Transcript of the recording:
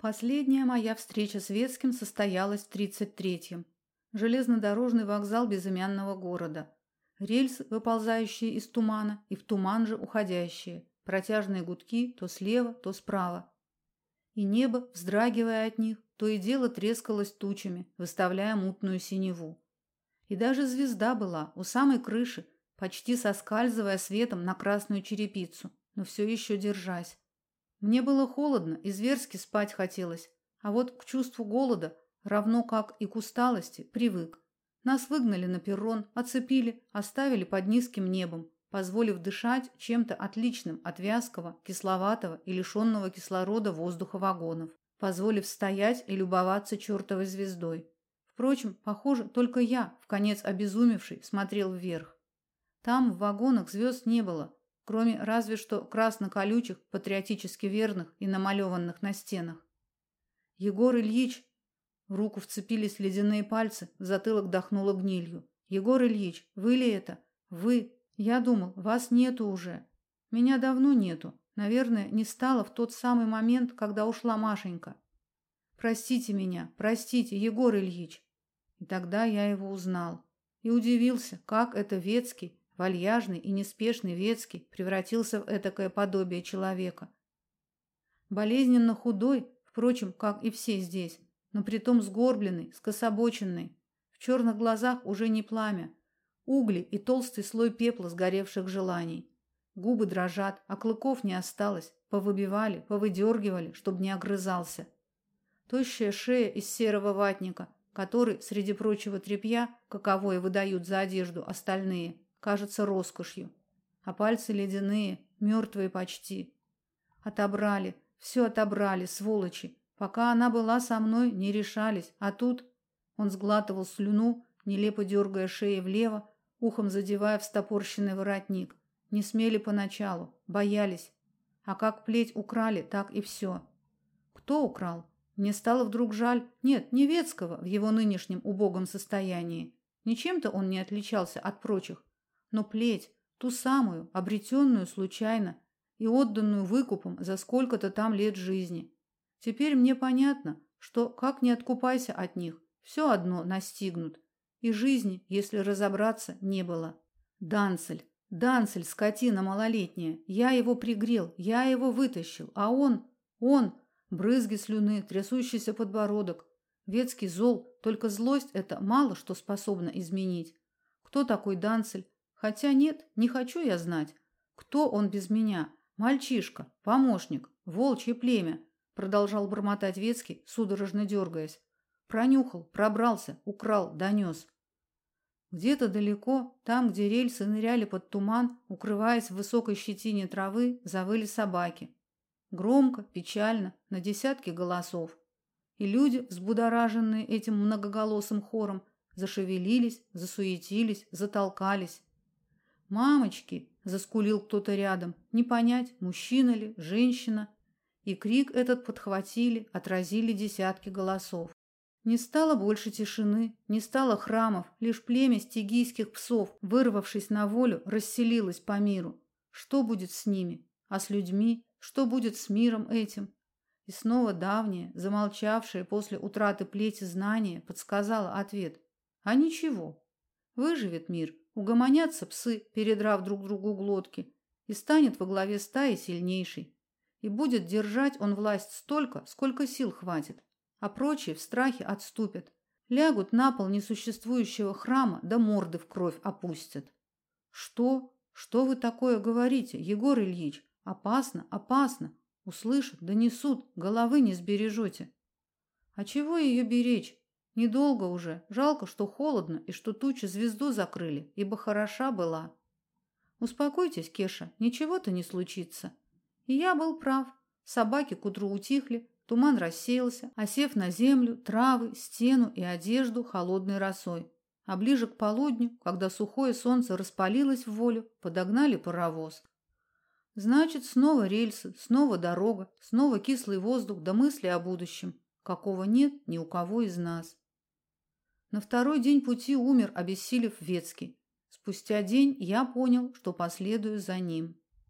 Последняя моя встреча с Ветским состоялась в 33-м. Железнодорожный вокзал безымянного города. Рельсы, выползающие из тумана, и в туман же уходящие. Протяжные гудки то слева, то справа. И небо, вздрагивая от них, то и дело трескалось тучами, выставляя мутную синеву. И даже звезда была у самой крыши, почти соскальзывая светом на красную черепицу, но все еще держась. Мне было холодно и зверски спать хотелось, а вот к чувству голода, равно как и к усталости, привык. Нас выгнали на перрон, оцепили, оставили под низким небом, позволив дышать чем-то отличным от вязкого, кисловатого и лишенного кислорода воздуха вагонов, позволив стоять и любоваться чертовой звездой. Впрочем, похоже, только я, в конец обезумевший, смотрел вверх. Там в вагонах звезд не было, кроме разве что красно-колючих, патриотически верных и намалеванных на стенах. Егор Ильич в руку вцепились ледяные пальцы, в затылок дохнуло гнилью. Егор Ильич, вы ли это? Вы? Я думал, вас нету уже. Меня давно нету. Наверное, не стало в тот самый момент, когда ушла Машенька. Простите меня, простите, Егор Ильич. И тогда я его узнал и удивился, как это Ветский вальяжный и неспешный Ветский превратился в этакое подобие человека. Болезненно худой, впрочем, как и все здесь, но притом сгорбленный, скособоченный. В черных глазах уже не пламя, угли и толстый слой пепла сгоревших желаний. Губы дрожат, а клыков не осталось, повыбивали, повыдергивали, чтобы не огрызался. Тощая шея из серого ватника, который, среди прочего тряпья, каковое выдают за одежду остальные, кажется роскошью. А пальцы ледяные, мертвые почти. Отобрали, все отобрали, сволочи. Пока она была со мной, не решались, а тут он сглатывал слюну, нелепо дергая шеей влево, ухом задевая в стопорщенный воротник. Не смели поначалу, боялись. А как плеть украли, так и все. Кто украл? Мне стало вдруг жаль, нет, не Ветского в его нынешнем убогом состоянии. Ничем-то он не отличался от прочих, но плеть, ту самую, обретенную случайно и отданную выкупом за сколько-то там лет жизни. Теперь мне понятно, что как не откупайся от них, все одно настигнут. И жизни, если разобраться, не было. Данцель, Данцель, скотина малолетняя, я его пригрел, я его вытащил, а он, он, брызги слюны, трясущийся подбородок. Ветский зол, только злость это мало что способна изменить. Кто такой Данцель, Хотя нет, не хочу я знать, кто он без меня. Мальчишка, помощник, волчье племя, продолжал бормотать Ветский, судорожно дергаясь. Пронюхал, пробрался, украл, донес. Где-то далеко, там, где рельсы ныряли под туман, укрываясь в высокой щетине травы, завыли собаки. Громко, печально, на десятки голосов. И люди, взбудораженные этим многоголосым хором, зашевелились, засуетились, затолкались. «Мамочки!» – заскулил кто-то рядом. Не понять, мужчина ли, женщина. И крик этот подхватили, отразили десятки голосов. Не стало больше тишины, не стало храмов, лишь племя стигийских псов, вырвавшись на волю, расселилось по миру. Что будет с ними? А с людьми? Что будет с миром этим? И снова давнее, замолчавшее после утраты плети знание, подсказало ответ. А ничего. Выживет мир, Угомонятся псы, передрав друг другу глотки, и станет во главе стаи сильнейший. И будет держать он власть столько, сколько сил хватит, а прочие в страхе отступят, лягут на пол несуществующего храма, да морды в кровь опустят. Что? Что вы такое говорите, Егор Ильич? Опасно, опасно. Услышат, донесут, головы не сбережете. А чего ее беречь? Недолго уже. Жалко, что холодно и что тучи звезду закрыли, ибо хороша была. Успокойтесь, Кеша, ничего-то не случится. И я был прав. Собаки к утру утихли, туман рассеялся, осев на землю, травы, стену и одежду холодной росой. А ближе к полудню, когда сухое солнце распалилось в волю, подогнали паровоз. Значит, снова рельсы, снова дорога, снова кислый воздух да мысли о будущем, какого нет ни у кого из нас. На второй день пути умер, обессилев Ветский. Спустя день я понял, что последую за ним.